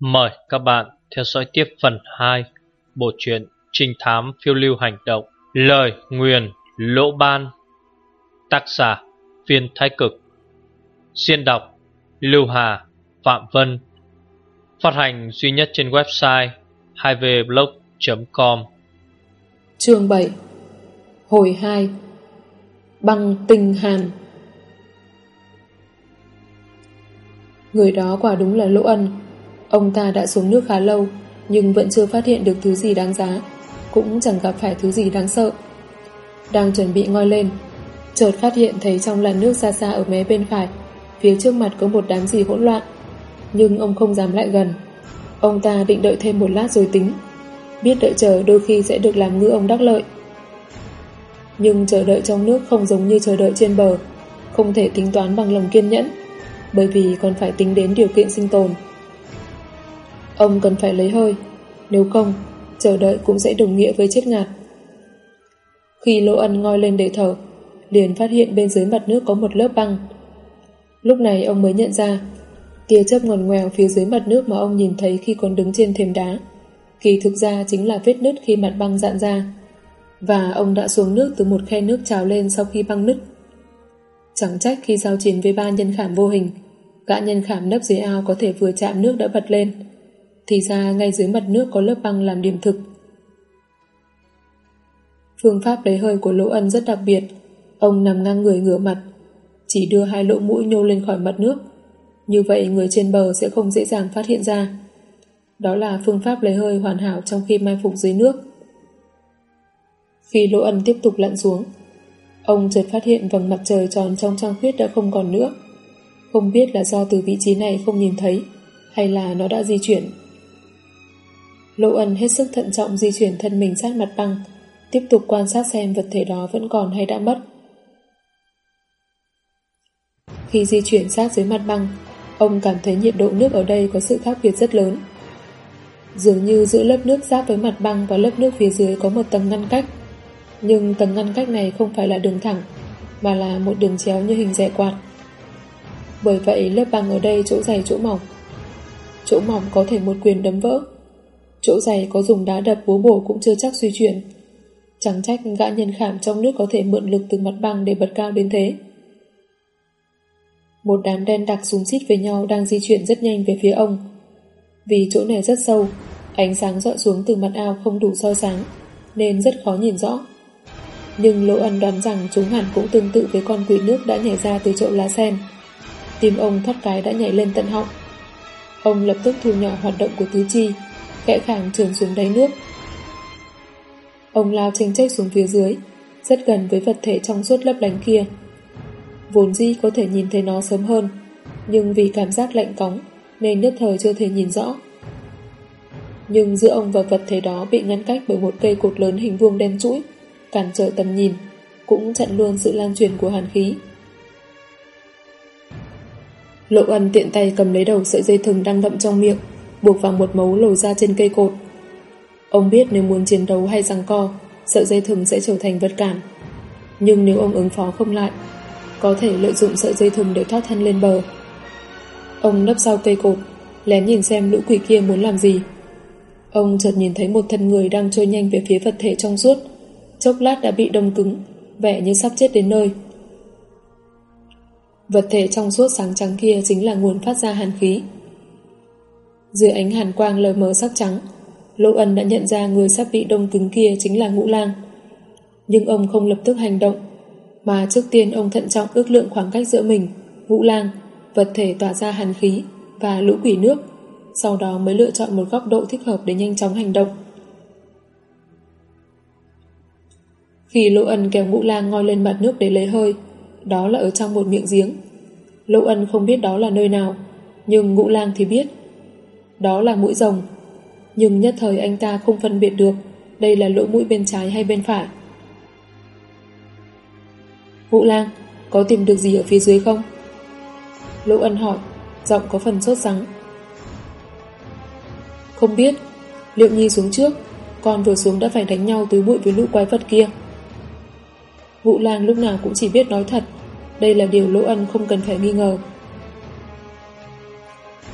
Mời các bạn theo dõi tiếp phần 2 Bộ truyện Trinh thám phiêu lưu hành động, Lời nguyền lỗ ban, Tác giả Viên Thái Cực. Xuyên đọc Lưu Hà, Phạm Vân. Phát hành duy nhất trên website 2vblog.com Chương 7 Hồi 2 Băng tinh hàn. Người đó quả đúng là Lỗ Ân. Ông ta đã xuống nước khá lâu, Nhưng vẫn chưa phát hiện được thứ gì đáng giá, Cũng chẳng gặp phải thứ gì đáng sợ. Đang chuẩn bị ngoi lên, Chợt phát hiện thấy trong làn nước xa xa ở mé bên phải, Phía trước mặt có một đám gì hỗn loạn. Nhưng ông không dám lại gần. Ông ta định đợi thêm một lát rồi tính. Biết đợi chờ đôi khi sẽ được làm ngư ông đắc lợi. Nhưng chờ đợi trong nước không giống như chờ đợi trên bờ, Không thể tính toán bằng lòng kiên nhẫn, Bởi vì còn phải tính đến điều kiện sinh tồn. Ông cần phải lấy hơi. Nếu không, Chờ đợi cũng sẽ đồng nghĩa với chết ngạt. Khi Lỗ Ân ngoi lên để thở, Liền phát hiện bên dưới mặt nước có một lớp băng. Lúc này ông mới nhận ra, Tia chớp ngòn ngoèo phía dưới mặt nước Mà ông nhìn thấy khi còn đứng trên thềm đá, Kỳ thực ra chính là vết nứt khi mặt băng dạn ra, Và ông đã xuống nước từ một khe nước trào lên sau khi băng nứt. Chẳng trách khi giao chiến với ba nhân khảm vô hình, Gã nhân khảm nấp dưới ao có thể vừa chạm nước đã bật lên thì ra ngay dưới mặt nước có lớp băng làm điểm thực. Phương pháp lấy hơi của Lỗ Ân rất đặc biệt. Ông nằm ngang người ngửa mặt, chỉ đưa hai lỗ mũi nhô lên khỏi mặt nước. Như vậy người trên bờ sẽ không dễ dàng phát hiện ra. Đó là phương pháp lấy hơi hoàn hảo trong khi mai phục dưới nước. Khi Lỗ Ân tiếp tục lặn xuống, ông chợt phát hiện vầng mặt trời tròn trong trăng khuyết đã không còn nữa. Không biết là do từ vị trí này không nhìn thấy hay là nó đã di chuyển Lộ ân hết sức thận trọng di chuyển thân mình sát mặt băng, tiếp tục quan sát xem vật thể đó vẫn còn hay đã mất. Khi di chuyển sát dưới mặt băng, ông cảm thấy nhiệt độ nước ở đây có sự khác biệt rất lớn. Dường như giữa lớp nước giáp với mặt băng và lớp nước phía dưới có một tầng ngăn cách. Nhưng tầng ngăn cách này không phải là đường thẳng, mà là một đường chéo như hình rẻ quạt. Bởi vậy lớp băng ở đây chỗ dày chỗ mỏng. Chỗ mỏng có thể một quyền đấm vỡ, Chỗ dày có dùng đá đập búa bổ cũng chưa chắc suy chuyển. Chẳng trách gã nhân khảm trong nước có thể mượn lực từ mặt băng để bật cao đến thế. Một đám đen đặc súng xít với nhau đang di chuyển rất nhanh về phía ông. Vì chỗ này rất sâu, ánh sáng dọa xuống từ mặt ao không đủ soi sáng, nên rất khó nhìn rõ. Nhưng Lỗ Ân đoán rằng chúng hẳn cũng tương tự với con quỷ nước đã nhảy ra từ chỗ lá sen. Tim ông thoát cái đã nhảy lên tận họng. Ông lập tức thu nhỏ hoạt động của tứ chi, Khẽ khàng trườn xuống đáy nước. Ông lao tranh trách xuống phía dưới, rất gần với vật thể trong suốt lấp lánh kia. Vốn dĩ có thể nhìn thấy nó sớm hơn, nhưng vì cảm giác lạnh cóng nên nhất thời chưa thể nhìn rõ. Nhưng giữa ông và vật thể đó bị ngăn cách bởi một cây cột lớn hình vuông đen chuỗi, cản trở tầm nhìn, cũng chặn luôn sự lan truyền của hàn khí. Lộ ân tiện tay cầm lấy đầu sợi dây thừng đang đậm trong miệng, buộc vào một mấu lồi ra trên cây cột. Ông biết nếu muốn chiến đấu hay giằng co, sợi dây thừng sẽ trở thành vật cản. Nhưng nếu ông ứng phó không lại, có thể lợi dụng sợi dây thừng để thoát thân lên bờ. Ông nấp sau cây cột, lén nhìn xem lũ quỷ kia muốn làm gì. Ông chợt nhìn thấy một thân người đang trôi nhanh về phía vật thể trong suốt, chốc lát đã bị đông cứng, vẻ như sắp chết đến nơi. Vật thể trong suốt sáng trắng kia chính là nguồn phát ra hàn khí. Dưới ánh hàn quang lờ mờ sắc trắng, Lỗ Ân đã nhận ra người sắp bị đông cứng kia chính là Ngũ Lang. Nhưng ông không lập tức hành động, mà trước tiên ông thận trọng ước lượng khoảng cách giữa mình, Ngũ Lang, vật thể tỏa ra hàn khí và lũ quỷ nước, sau đó mới lựa chọn một góc độ thích hợp để nhanh chóng hành động. Khi Lỗ Ân kéo Ngũ Lang ngoi lên mặt nước để lấy hơi, đó là ở trong một miệng giếng. Lỗ Ân không biết đó là nơi nào, nhưng Ngũ Lang thì biết đó là mũi rồng. Nhưng nhất thời anh ta không phân biệt được đây là lỗ mũi bên trái hay bên phải. Vũ lang, có tìm được gì ở phía dưới không? Lỗ ân hỏi, giọng có phần sốt sắng. Không biết, liệu nhi xuống trước, con vừa xuống đã phải đánh nhau túi bụi với lũ quái vật kia. Vũ lang lúc nào cũng chỉ biết nói thật, đây là điều lỗ ân không cần phải nghi ngờ.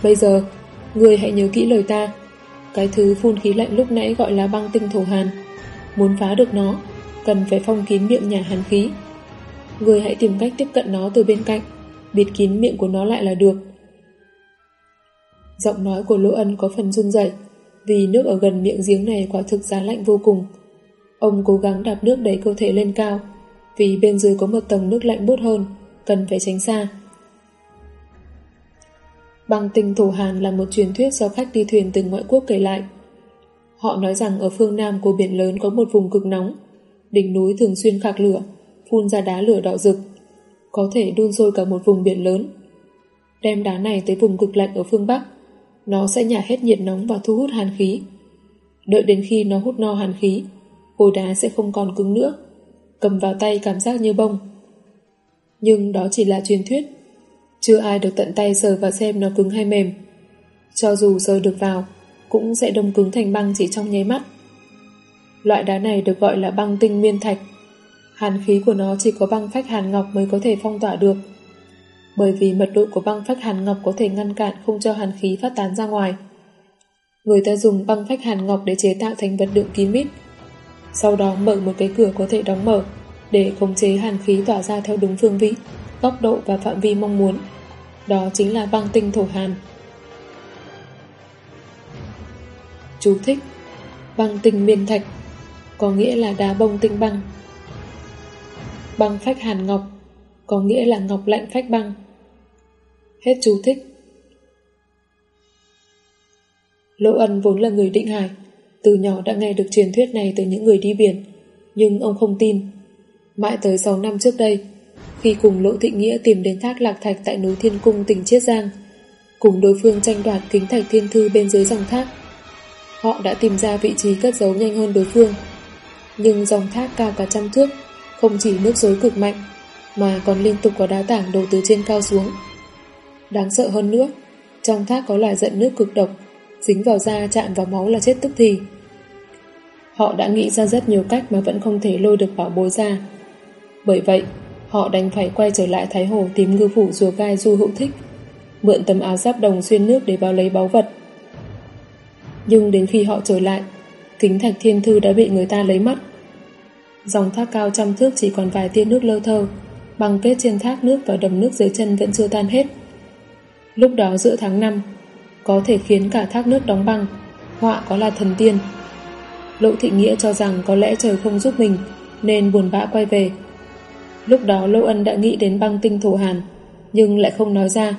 Bây giờ, Người hãy nhớ kỹ lời ta. Cái thứ phun khí lạnh lúc nãy gọi là băng tinh thổ hàn. Muốn phá được nó, cần phải phong kín miệng nhà hàn khí. Người hãy tìm cách tiếp cận nó từ bên cạnh, bịt kín miệng của nó lại là được. Giọng nói của Lỗ Ân có phần run rẩy vì nước ở gần miệng giếng này quả thực giá lạnh vô cùng. Ông cố gắng đạp nước đẩy cơ thể lên cao vì bên dưới có một tầng nước lạnh bút hơn, cần phải tránh xa. Băng tinh thổ hàn là một truyền thuyết do khách đi thuyền từ ngoại quốc kể lại. Họ nói rằng ở phương Nam của biển lớn có một vùng cực nóng, đỉnh núi thường xuyên khạc lửa, phun ra đá lửa đỏ rực, có thể đun sôi cả một vùng biển lớn. Đem đá này tới vùng cực lạnh ở phương Bắc, nó sẽ nhả hết nhiệt nóng và thu hút hàn khí. Đợi đến khi nó hút no hàn khí, khối đá sẽ không còn cứng nữa, cầm vào tay cảm giác như bông. Nhưng đó chỉ là truyền thuyết, chưa ai được tận tay sờ và xem nó cứng hay mềm. Cho dù sờ được vào, cũng sẽ đông cứng thành băng chỉ trong nháy mắt. Loại đá này được gọi là băng tinh miên thạch. Hàn khí của nó chỉ có băng phách hàn ngọc mới có thể phong tỏa được. Bởi vì mật độ của băng phách hàn ngọc có thể ngăn cản không cho hàn khí phát tán ra ngoài. Người ta dùng băng phách hàn ngọc để chế tạo thành vật đựng kín mít. Sau đó mở một cái cửa có thể đóng mở để khống chế hàn khí tỏa ra theo đúng phương vị, góc độ và phạm vi mong muốn. Đó chính là băng tinh thổ hàn. Chú thích Băng tinh miên thạch có nghĩa là đá bông tinh băng. Băng phách hàn ngọc có nghĩa là ngọc lạnh phách băng. Hết chú thích. Lỗ ân vốn là người định hải, từ nhỏ đã nghe được truyền thuyết này từ những người đi biển, nhưng ông không tin. Mãi tới 6 năm trước đây, khi cùng Lỗ Thị Nghĩa tìm đến thác Lạc Thạch tại núi Thiên Cung tỉnh Chiết Giang, cùng đối phương tranh đoạt kính thạch thiên thư bên dưới dòng thác. Họ đã tìm ra vị trí cất giấu nhanh hơn đối phương, nhưng dòng thác cao cả trăm thước, không chỉ nước dối cực mạnh, mà còn liên tục có đá tảng đổ từ trên cao xuống. Đáng sợ hơn nữa, trong thác có loài giận nước cực độc, dính vào da chạm vào máu là chết tức thì. Họ đã nghĩ ra rất nhiều cách mà vẫn không thể lôi được bảo bối ra. Bởi vậy, họ đành phải quay trở lại Thái Hồ tìm ngư phủ rùa gai du hữu thích, mượn tấm áo giáp đồng xuyên nước để bao lấy báu vật. Nhưng đến khi họ trở lại, kính thạch thiên thư đã bị người ta lấy mất. Dòng thác cao trăm thước chỉ còn vài tia nước lơ thơ, băng kết trên thác nước và đầm nước dưới chân vẫn chưa tan hết. Lúc đó giữa tháng 5, có thể khiến cả thác nước đóng băng, họa có là thần tiên. Lỗ Thị Nghĩa cho rằng có lẽ trời không giúp mình, nên buồn bã quay về. Lúc đó Lỗ Ân đã nghĩ đến băng tinh thổ hàn, nhưng lại không nói ra,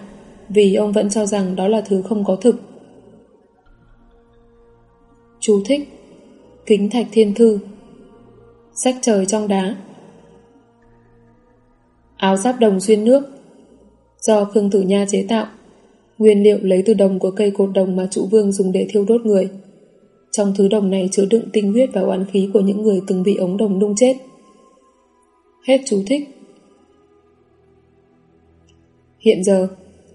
vì ông vẫn cho rằng đó là thứ không có thực. Chú thích Kính thạch thiên thư Sách trời trong đá Áo giáp đồng xuyên nước Do Khương Tử Nha chế tạo Nguyên liệu lấy từ đồng của cây cột đồng mà trụ vương dùng để thiêu đốt người. Trong thứ đồng này chứa đựng tinh huyết và oán khí của những người từng bị ống đồng đung chết. Hết chú thích. Hiện giờ,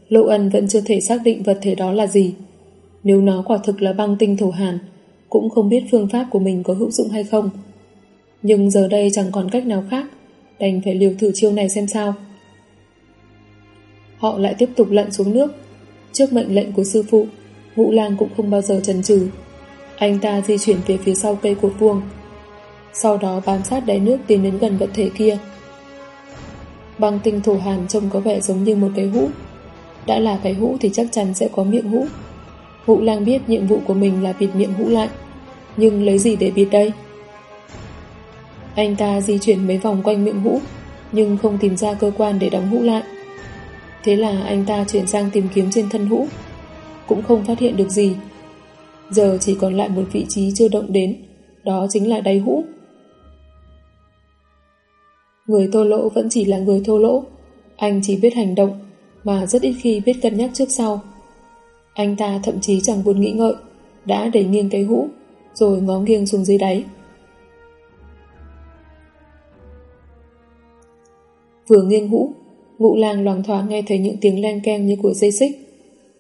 Lộ Ân vẫn chưa thể xác định vật thể đó là gì. Nếu nó quả thực là băng tinh thổ hàn, cũng không biết phương pháp của mình có hữu dụng hay không. Nhưng giờ đây chẳng còn cách nào khác, đành phải liều thử chiêu này xem sao. Họ lại tiếp tục lặn xuống nước, Trước mệnh lệnh của sư phụ, Vũ Lang cũng không bao giờ chần chừ. Anh ta di chuyển về phía sau cây cột vuông. Sau đó bám sát đáy nước tiến đến gần vật thể kia. Băng tinh thổ hàn trông có vẻ giống như một cái hũ. Đã là cái hũ thì chắc chắn sẽ có miệng hũ. Hũ Lang biết nhiệm vụ của mình là bịt miệng hũ lại. Nhưng lấy gì để bịt đây? Anh ta di chuyển mấy vòng quanh miệng hũ, nhưng không tìm ra cơ quan để đóng hũ lại. Thế là anh ta chuyển sang tìm kiếm trên thân hũ Cũng không phát hiện được gì Giờ chỉ còn lại một vị trí chưa động đến Đó chính là đáy hũ Người thô lỗ vẫn chỉ là người thô lỗ Anh chỉ biết hành động Mà rất ít khi biết cân nhắc trước sau Anh ta thậm chí chẳng buồn nghĩ ngợi Đã đẩy nghiêng cái hũ Rồi ngó nghiêng xuống dưới đáy Vừa nghiêng hũ Ngụ lang loàng thoáng nghe thấy những tiếng len keng như của dây xích.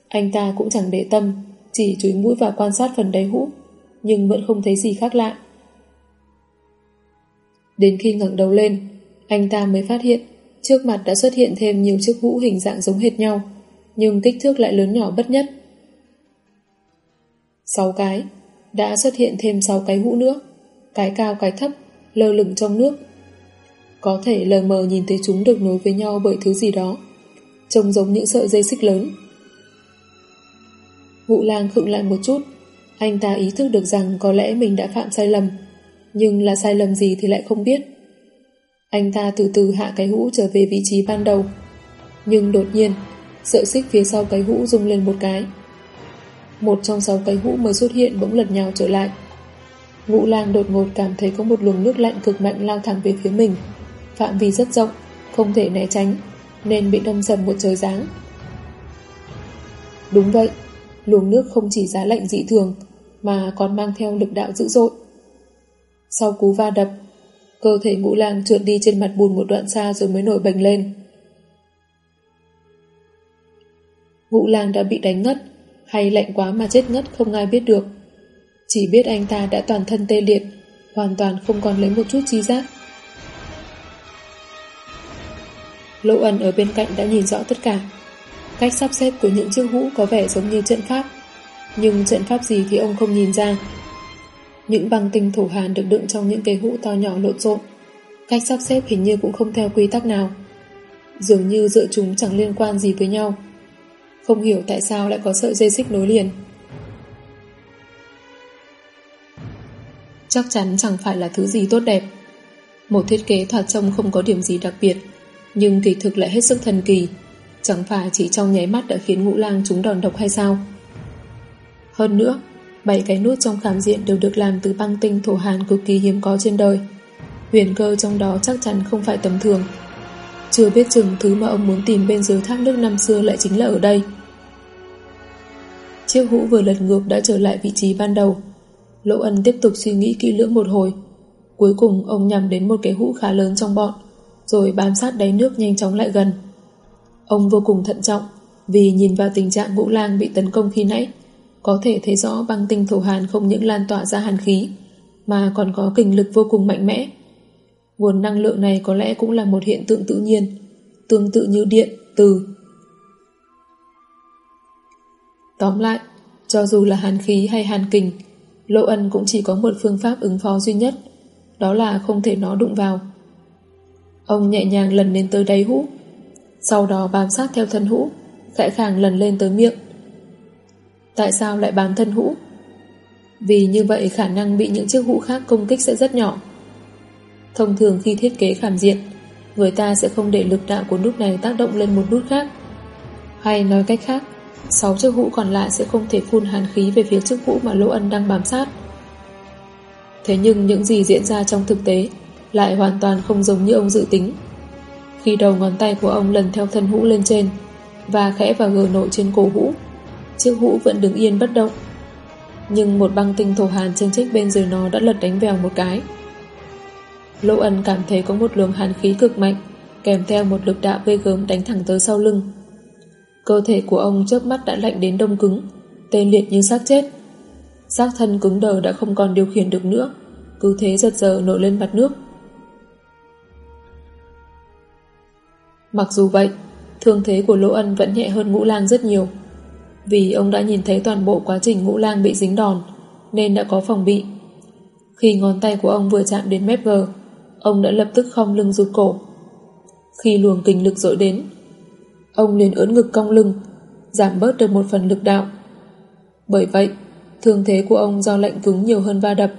Anh ta cũng chẳng để tâm, chỉ chúi mũi và quan sát phần đáy hũ, nhưng vẫn không thấy gì khác lạ. Đến khi ngẩng đầu lên, anh ta mới phát hiện trước mặt đã xuất hiện thêm nhiều chiếc hũ hình dạng giống hệt nhau, nhưng kích thước lại lớn nhỏ bất nhất. 6 cái, đã xuất hiện thêm 6 cái hũ nữa, cái cao cái thấp, lơ lửng trong nước. Có thể lờ mờ nhìn thấy chúng được nối với nhau bởi thứ gì đó, trông giống những sợi dây xích lớn. Vũ lang khựng lại một chút, anh ta ý thức được rằng có lẽ mình đã phạm sai lầm, nhưng là sai lầm gì thì lại không biết. Anh ta từ từ hạ cái hũ trở về vị trí ban đầu, nhưng đột nhiên, sợi xích phía sau cái hũ rung lên một cái. Một trong sáu cái hũ mới xuất hiện bỗng lật nhào trở lại. Ngũ lang đột ngột cảm thấy có một luồng nước lạnh cực mạnh lao thẳng về phía mình. Phạm vi rất rộng, không thể né tránh, nên bị đâm dầm một trời giáng. Đúng vậy, luồng nước không chỉ giá lạnh dị thường, mà còn mang theo lực đạo dữ dội. Sau cú va đập, cơ thể ngũ lang trượt đi trên mặt bùn một đoạn xa rồi mới nổi bành lên. Ngũ lang đã bị đánh ngất, hay lạnh quá mà chết ngất không ai biết được. Chỉ biết anh ta đã toàn thân tê liệt, hoàn toàn không còn lấy một chút chi giác. Lỗ ẩn ở bên cạnh đã nhìn rõ tất cả. Cách sắp xếp của những chiếc hũ có vẻ giống như trận pháp, nhưng trận pháp gì thì ông không nhìn ra. Những băng tinh thủ hàn được đựng trong những cái hũ to nhỏ lộn xộn. Cách sắp xếp hình như cũng không theo quy tắc nào. Dường như giữa chúng chẳng liên quan gì với nhau. Không hiểu tại sao lại có sợi dây xích nối liền. Chắc chắn chẳng phải là thứ gì tốt đẹp. Một thiết kế thoạt trông không có điểm gì đặc biệt, nhưng kỳ thực lại hết sức thần kỳ. Chẳng phải chỉ trong nháy mắt đã khiến ngũ lang chúng đòn độc hay sao? Hơn nữa, bảy cái nút trong khảm diện đều được làm từ băng tinh thổ hàn cực kỳ hiếm có trên đời. Huyền cơ trong đó chắc chắn không phải tầm thường. Chưa biết chừng thứ mà ông muốn tìm bên dưới thác nước năm xưa lại chính là ở đây. Chiếc hũ vừa lật ngược đã trở lại vị trí ban đầu. Lỗ ân tiếp tục suy nghĩ kỹ lưỡng một hồi. Cuối cùng ông nhằm đến một cái hũ khá lớn trong bọn, rồi bám sát đáy nước nhanh chóng lại gần. Ông vô cùng thận trọng, vì nhìn vào tình trạng ngũ lang bị tấn công khi nãy, có thể thấy rõ băng tinh thổ hàn không những lan tỏa ra hàn khí, mà còn có kình lực vô cùng mạnh mẽ. Nguồn năng lượng này có lẽ cũng là một hiện tượng tự nhiên, tương tự như điện, từ. Tóm lại, cho dù là hàn khí hay hàn kình, Lộ Ân cũng chỉ có một phương pháp ứng phó duy nhất, đó là không thể nó đụng vào. Ông nhẹ nhàng lần lên tới đáy hũ, sau đó bám sát theo thân hũ, khẽ khàng lần lên tới miệng. Tại sao lại bám thân hũ? Vì như vậy khả năng bị những chiếc hũ khác công kích sẽ rất nhỏ. Thông thường khi thiết kế khảm diện, người ta sẽ không để lực đạo của nút này tác động lên một nút khác. Hay nói cách khác, 6 chiếc hũ còn lại sẽ không thể phun hàn khí về phía chiếc hũ mà Lỗ Ân đang bám sát. Thế nhưng những gì diễn ra trong thực tế lại hoàn toàn không giống như ông dự tính. Khi đầu ngón tay của ông lần theo thân hũ lên trên và khẽ vào gờ nội trên cổ hũ, chiếc hũ vẫn đứng yên bất động. Nhưng một băng tinh thổ hàn trên chích bên dưới nó đã lật đánh vèo một cái. Lỗ Ân cảm thấy có một luồng hàn khí cực mạnh kèm theo một lực đạo ghê gớm đánh thẳng tới sau lưng. Cơ thể của ông chớp mắt đã lạnh đến đông cứng, tê liệt như xác chết. Xác thân cứng đờ đã không còn điều khiển được nữa, cứ thế giật giờ nổi lên mặt nước. Mặc dù vậy, thương thế của Lỗ Ân vẫn nhẹ hơn Ngũ Lang rất nhiều. Vì ông đã nhìn thấy toàn bộ quá trình Ngũ Lang bị dính đòn, nên đã có phòng bị. Khi ngón tay của ông vừa chạm đến mép gờ, ông đã lập tức không lưng rụt cổ. Khi luồng kinh lực dội đến, ông liền ưỡn ngực cong lưng, giảm bớt được một phần lực đạo. Bởi vậy, thương thế của ông do lạnh cứng nhiều hơn va đập.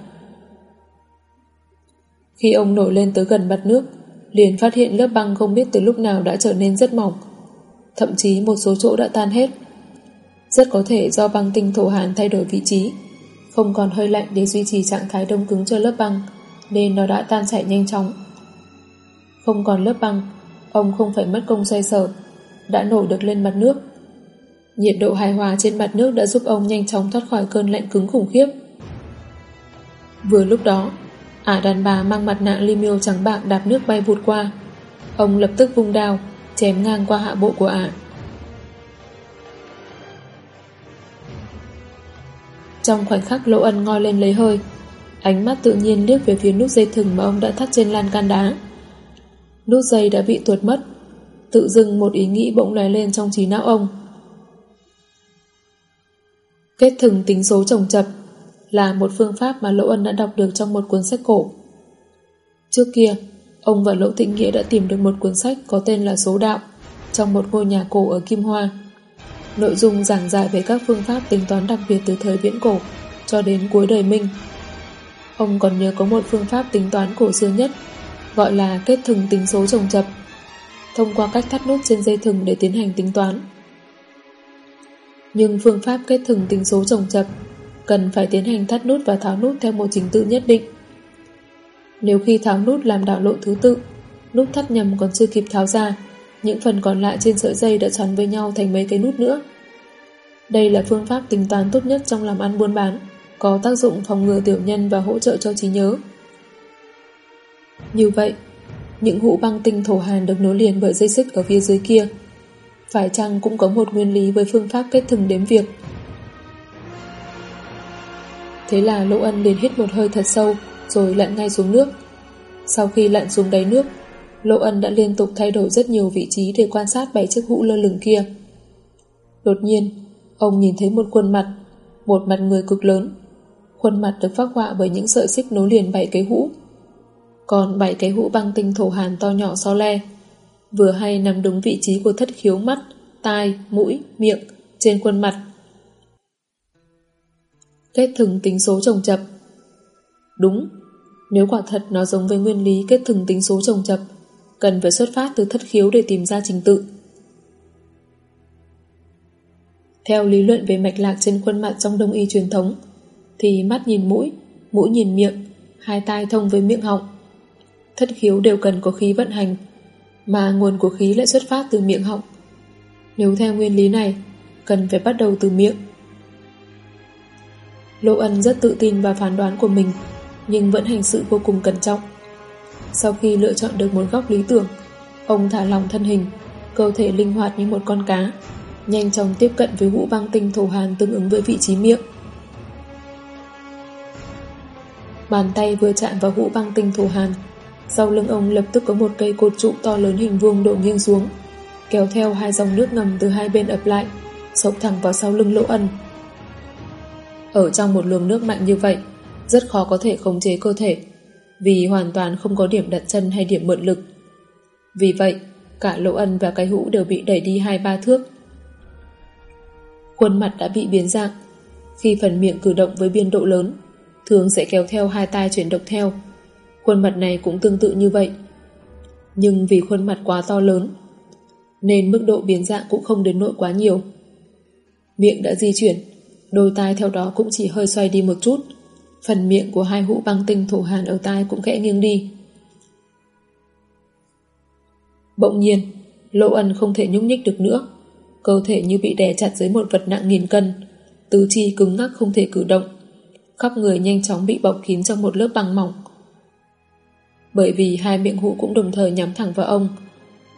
Khi ông nổi lên tới gần mặt nước, liền phát hiện lớp băng không biết từ lúc nào đã trở nên rất mỏng. Thậm chí một số chỗ đã tan hết. Rất có thể do băng tinh thổ hàn thay đổi vị trí, không còn hơi lạnh để duy trì trạng thái đông cứng cho lớp băng, nên nó đã tan chảy nhanh chóng. Không còn lớp băng, ông không phải mất công xoay sở, đã nổi được lên mặt nước. Nhiệt độ hài hòa trên mặt nước đã giúp ông nhanh chóng thoát khỏi cơn lạnh cứng khủng khiếp. Vừa lúc đó, ả đàn bà mang mặt nạ limio trắng bạc đạp nước bay vụt qua. Ông lập tức vung đao, chém ngang qua hạ bộ của ả. Trong khoảnh khắc Lỗ Ân ngoi lên lấy hơi, ánh mắt tự nhiên liếc về phía nút dây thừng mà ông đã thắt trên lan can đá. Nút dây đã bị tuột mất, Tự dưng một ý nghĩ bỗng lóe lên trong trí não ông. Kết thừng tính số trồng chập là một phương pháp mà Lỗ Ân đã đọc được trong một cuốn sách cổ. Trước kia, ông và Lỗ Thịnh Nghĩa đã tìm được một cuốn sách có tên là Số Đạo trong một ngôi nhà cổ ở Kim Hoa. Nội dung giảng dạy về các phương pháp tính toán đặc biệt từ thời viễn cổ cho đến cuối đời Minh. Ông còn nhớ có một phương pháp tính toán cổ xưa nhất gọi là kết thừng tính số trồng chập thông qua cách thắt nút trên dây thừng để tiến hành tính toán. Nhưng phương pháp kết thừng tính số trồng chập cần phải tiến hành thắt nút và tháo nút theo một trình tự nhất định. Nếu khi tháo nút làm đảo lộ thứ tự, nút thắt nhầm còn chưa kịp tháo ra, những phần còn lại trên sợi dây đã xoắn với nhau thành mấy cái nút nữa. Đây là phương pháp tính toán tốt nhất trong làm ăn buôn bán, có tác dụng phòng ngừa tiểu nhân và hỗ trợ cho trí nhớ. Như vậy, những hũ băng tinh thổ hàn được nối liền bởi dây xích ở phía dưới kia. Phải chăng cũng có một nguyên lý với phương pháp kết thừng đếm việc. Thế là Lỗ Ân liền hít một hơi thật sâu rồi lặn ngay xuống nước. Sau khi lặn xuống đáy nước, Lỗ Ân đã liên tục thay đổi rất nhiều vị trí để quan sát bảy chiếc hũ lơ lửng kia. Đột nhiên, ông nhìn thấy một khuôn mặt, một mặt người cực lớn. Khuôn mặt được phác họa bởi những sợi xích nối liền bảy cái hũ còn bảy cái hũ băng tinh thổ hàn to nhỏ so le. Vừa hay nằm đúng vị trí của thất khiếu mắt, tai, mũi, miệng, trên khuôn mặt. Kết thừng tính số trồng chập Đúng, nếu quả thật nó giống với nguyên lý kết thừng tính số trồng chập, cần phải xuất phát từ thất khiếu để tìm ra trình tự. Theo lý luận về mạch lạc trên khuôn mặt trong đông y truyền thống, thì mắt nhìn mũi, mũi nhìn miệng, hai tai thông với miệng họng, thất khiếu đều cần có khí vận hành, mà nguồn của khí lại xuất phát từ miệng họng. Nếu theo nguyên lý này, cần phải bắt đầu từ miệng. Lô Ân rất tự tin vào phán đoán của mình, nhưng vẫn hành sự vô cùng cẩn trọng. Sau khi lựa chọn được một góc lý tưởng, ông thả lòng thân hình, cơ thể linh hoạt như một con cá, nhanh chóng tiếp cận với hũ băng tinh thổ hàn tương ứng với vị trí miệng. Bàn tay vừa chạm vào hũ băng tinh thổ hàn, sau lưng ông lập tức có một cây cột trụ to lớn hình vuông đổ nghiêng xuống, kéo theo hai dòng nước ngầm từ hai bên ập lại, sộc thẳng vào sau lưng lỗ ân. Ở trong một luồng nước mạnh như vậy, rất khó có thể khống chế cơ thể, vì hoàn toàn không có điểm đặt chân hay điểm mượn lực. Vì vậy, cả lỗ ân và cái hũ đều bị đẩy đi hai ba thước. Khuôn mặt đã bị biến dạng, khi phần miệng cử động với biên độ lớn, thường sẽ kéo theo hai tay chuyển động theo, Khuôn mặt này cũng tương tự như vậy. Nhưng vì khuôn mặt quá to lớn Nên mức độ biến dạng cũng không đến nỗi quá nhiều. Miệng đã di chuyển Đôi tai theo đó cũng chỉ hơi xoay đi một chút. Phần miệng của hai hũ băng tinh thổ hàn ở tai cũng khẽ nghiêng đi. Bỗng nhiên Lỗ ân không thể nhúc nhích được nữa. Cơ thể như bị đè chặt dưới một vật nặng nghìn cân. Tứ chi cứng ngắc không thể cử động. Khắp người nhanh chóng bị bọc kín trong một lớp băng mỏng. Bởi vì hai miệng hũ cũng đồng thời nhắm thẳng vào ông.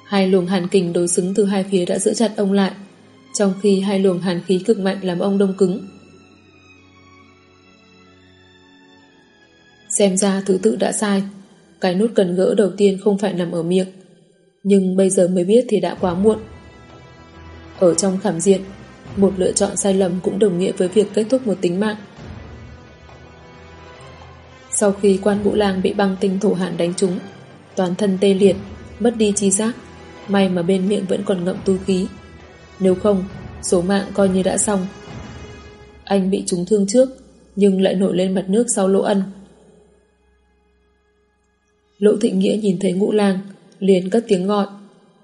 Hai luồng hàn kình đối xứng từ hai phía đã giữ chặt ông lại, trong khi hai luồng hàn khí cực mạnh làm ông đông cứng. Xem ra thứ tự đã sai, cái nút cần gỡ đầu tiên không phải nằm ở miệng, nhưng bây giờ mới biết thì đã quá muộn. Ở trong khảm diện, một lựa chọn sai lầm cũng đồng nghĩa với việc kết thúc một tính mạng. Sau khi quan vũ lang bị băng tinh thổ hạn đánh trúng, toàn thân tê liệt, mất đi chi giác, may mà bên miệng vẫn còn ngậm tu khí. Nếu không, số mạng coi như đã xong. Anh bị trúng thương trước, nhưng lại nổi lên mặt nước sau lỗ ân. Lỗ Thịnh Nghĩa nhìn thấy ngũ lang, liền cất tiếng gọi,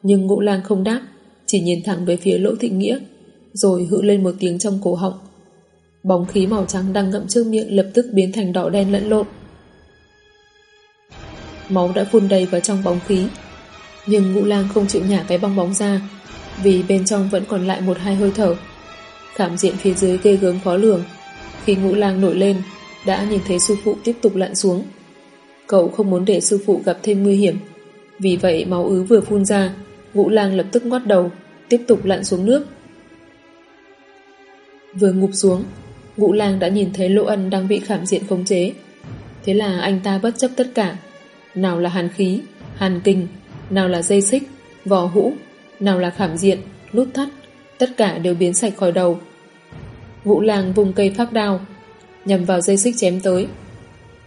nhưng ngũ lang không đáp, chỉ nhìn thẳng về phía Lỗ Thịnh Nghĩa, rồi hự lên một tiếng trong cổ họng. Bóng khí màu trắng đang ngậm trước miệng lập tức biến thành đỏ đen lẫn lộn. Máu đã phun đầy vào trong bóng khí Nhưng ngũ lang không chịu nhả cái bong bóng ra Vì bên trong vẫn còn lại một hai hơi thở cảm diện phía dưới ghê gớm khó lường Khi ngũ lang nổi lên Đã nhìn thấy sư phụ tiếp tục lặn xuống Cậu không muốn để sư phụ gặp thêm nguy hiểm. Vì vậy máu ứ vừa phun ra Ngũ lang lập tức ngoắt đầu Tiếp tục lặn xuống nước. Vừa ngụp xuống Ngũ lang đã nhìn thấy Lỗ Ân đang bị khảm diện khống chế. Thế là anh ta bất chấp tất cả. Nào là hàn khí, hàn kinh, nào là dây xích, vò hũ, nào là khảm diện, nút thắt, tất cả đều biến sạch khỏi đầu. Vũ lang vùng cây phát đao Nhằm vào dây xích chém tới.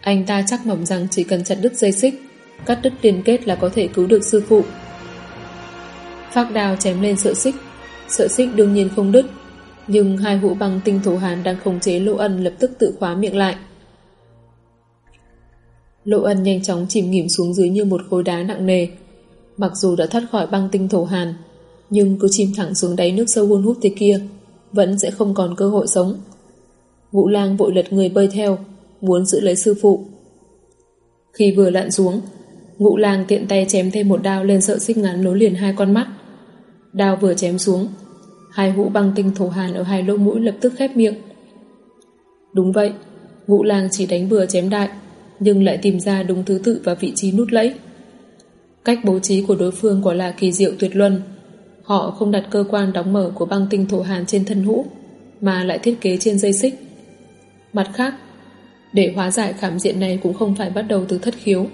Anh ta chắc mỏng rằng chỉ cần chặt đứt dây xích, Cắt đứt liên kết là có thể cứu được sư phụ. Phác đao chém lên sợi xích. Sợi xích đương nhiên không đứt, Nhưng hai hũ băng tinh thổ hàn đang khống chế Lộ Ân lập tức tự khóa miệng lại. Lộ Ân nhanh chóng chìm nghỉm xuống dưới như một khối đá nặng nề. Mặc dù đã thoát khỏi băng tinh thổ hàn, Nhưng cứ chìm thẳng xuống đáy nước sâu hun hút thế kia, Vẫn sẽ không còn cơ hội sống. Vũ lang vội lật người bơi theo. Muốn giữ lấy sư phụ. Khi vừa lặn xuống, ngũ lang tiện tay chém thêm một đao lên sợi xích ngắn nối liền hai con mắt. Đao vừa chém xuống, Hai hũ băng tinh thổ hàn ở hai lỗ mũi lập tức khép miệng. Đúng vậy, ngũ lang chỉ đánh vừa chém đại, Nhưng lại tìm ra đúng thứ tự và vị trí nút lẫy. Cách bố trí của đối phương quả là kỳ diệu tuyệt luân. Họ không đặt cơ quan đóng mở của băng tinh thổ hàn trên thân hũ, Mà lại thiết kế trên dây xích. Mặt khác để hóa giải khảm diện này cũng không phải bắt đầu từ thất khiếu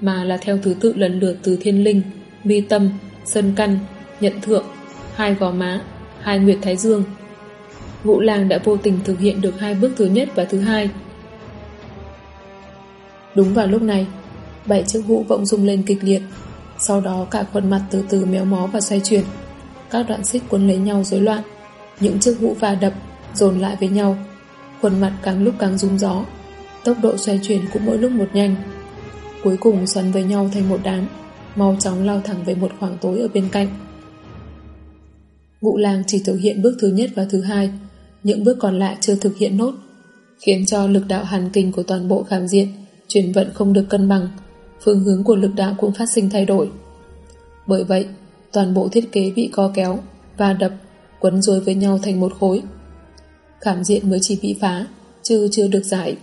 Mà là theo thứ tự lần lượt từ thiên linh Mi tâm, sân căn, nhận thượng Hai gò má, hai nguyệt thái dương. Ngũ làng đã vô tình thực hiện được hai bước thứ nhất và thứ hai. Đúng vào lúc này Bảy chiếc hũ bỗng rung lên kịch liệt Sau đó cả khuôn mặt từ từ méo mó và xoay chuyển. Các đoạn xích quấn lấy nhau rối loạn Những chiếc hũ va đập Dồn lại với nhau. Khuôn mặt càng lúc càng rung gió. Tốc độ xoay chuyển cũng mỗi lúc một nhanh. Cuối cùng xoắn với nhau thành một đám, Mau chóng lao thẳng về một khoảng tối ở bên cạnh. Ngụ làng chỉ thực hiện bước thứ nhất và thứ hai, Những bước còn lại chưa thực hiện nốt, Khiến cho lực đạo hàn kinh của toàn bộ khám diện Chuyển vận không được cân bằng, Phương hướng của lực đạo cũng phát sinh thay đổi. Bởi vậy, Toàn bộ thiết kế bị co kéo Và đập, Quấn rối với nhau thành một khối. Khảm diện mới chỉ bị phá, Chứ chưa được giải.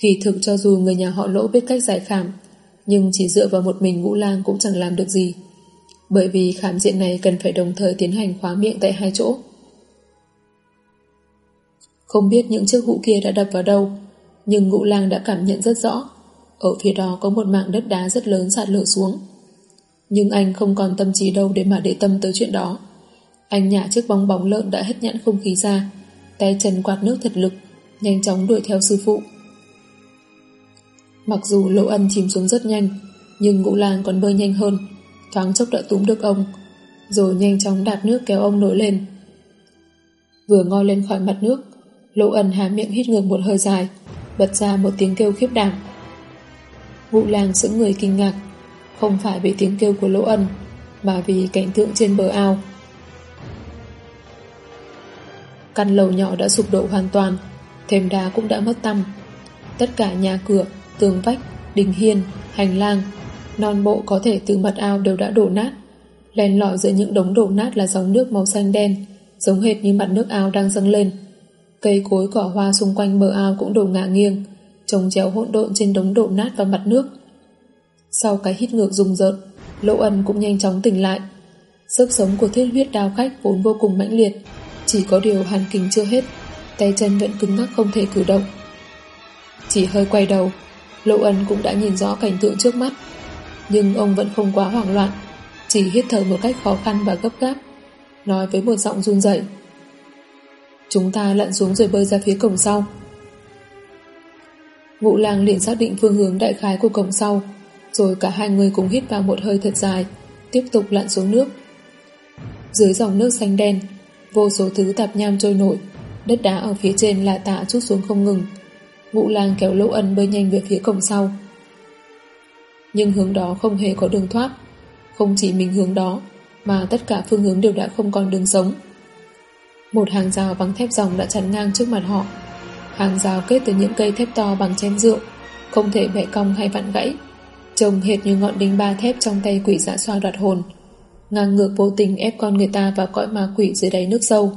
Kỳ thực cho dù người nhà họ lỗ biết cách giải khảm Nhưng chỉ dựa vào một mình ngũ lang cũng chẳng làm được gì. Bởi vì khám diện này cần phải đồng thời tiến hành khóa miệng tại hai chỗ. Không biết những chiếc hũ kia đã đập vào đâu Nhưng ngũ lang đã cảm nhận rất rõ Ở phía đó có một mạng đất đá rất lớn sạt lở xuống. Nhưng anh không còn tâm trí đâu để mà để tâm tới chuyện đó. Anh nhả chiếc bóng bóng lợn đã hết nhãn không khí ra tay chân quạt nước thật lực, nhanh chóng đuổi theo sư phụ. Mặc dù Lỗ Ân chìm xuống rất nhanh, nhưng Ngũ Lang còn bơi nhanh hơn, thoáng chốc đã túm được ông, rồi nhanh chóng đạp nước kéo ông nổi lên. Vừa ngoi lên khỏi mặt nước, Lỗ Ân há miệng hít ngược một hơi dài, bật ra một tiếng kêu khiếp đảm. Ngũ Lang sững người kinh ngạc, không phải vì tiếng kêu của Lỗ Ân, mà vì cảnh tượng trên bờ ao. Căn lầu nhỏ đã sụp đổ hoàn toàn Thềm đá cũng đã mất tăm Tất cả nhà cửa, tường vách Đình hiên, hành lang. Non bộ có thể từ mặt ao đều đã đổ nát. Len lỏi giữa những đống đổ nát Là dòng nước màu xanh đen Giống hệt như mặt nước ao đang dâng lên. Cây cối cỏ hoa xung quanh bờ ao Cũng đổ ngả nghiêng Trồng chéo hỗn độn trên đống đổ nát và mặt nước. Sau cái hít ngược rùng rợn Lỗ ân cũng nhanh chóng tỉnh lại. Sức sống của thiết huyết đao khách vốn vô cùng mãnh liệt chỉ có điều hàn kinh chưa hết Tay chân vẫn cứng ngắc không thể cử động. Chỉ hơi quay đầu Lộ ân cũng đã nhìn rõ cảnh tượng trước mắt. Nhưng ông vẫn không quá hoảng loạn, Chỉ hít thở một cách khó khăn và gấp gáp, Nói với một giọng run rẩy. Chúng ta lặn xuống rồi bơi ra phía cổng sau. Ngũ lang liền xác định phương hướng đại khái của cổng sau, Rồi cả hai người cùng hít vào một hơi thật dài, Tiếp tục lặn xuống nước. Dưới dòng nước xanh đen, Vô số thứ tạp nham trôi nổi, Đất đá ở phía trên là tạ chút xuống không ngừng. Ngũ lang kéo lỗ ân bơi nhanh về phía cổng sau. Nhưng hướng đó không hề có đường thoát. Không chỉ mình hướng đó, Mà tất cả phương hướng đều đã không còn đường sống. Một hàng rào bằng thép dòng đã chắn ngang trước mặt họ. Hàng rào kết từ những cây thép to bằng chén rượu, Không thể bẻ cong hay vặn gãy, Trông hệt như ngọn đinh ba thép trong tay quỷ dạ xoa đoạt hồn, ngang ngược vô tình ép con người ta vào cõi ma quỷ dưới đáy nước sâu.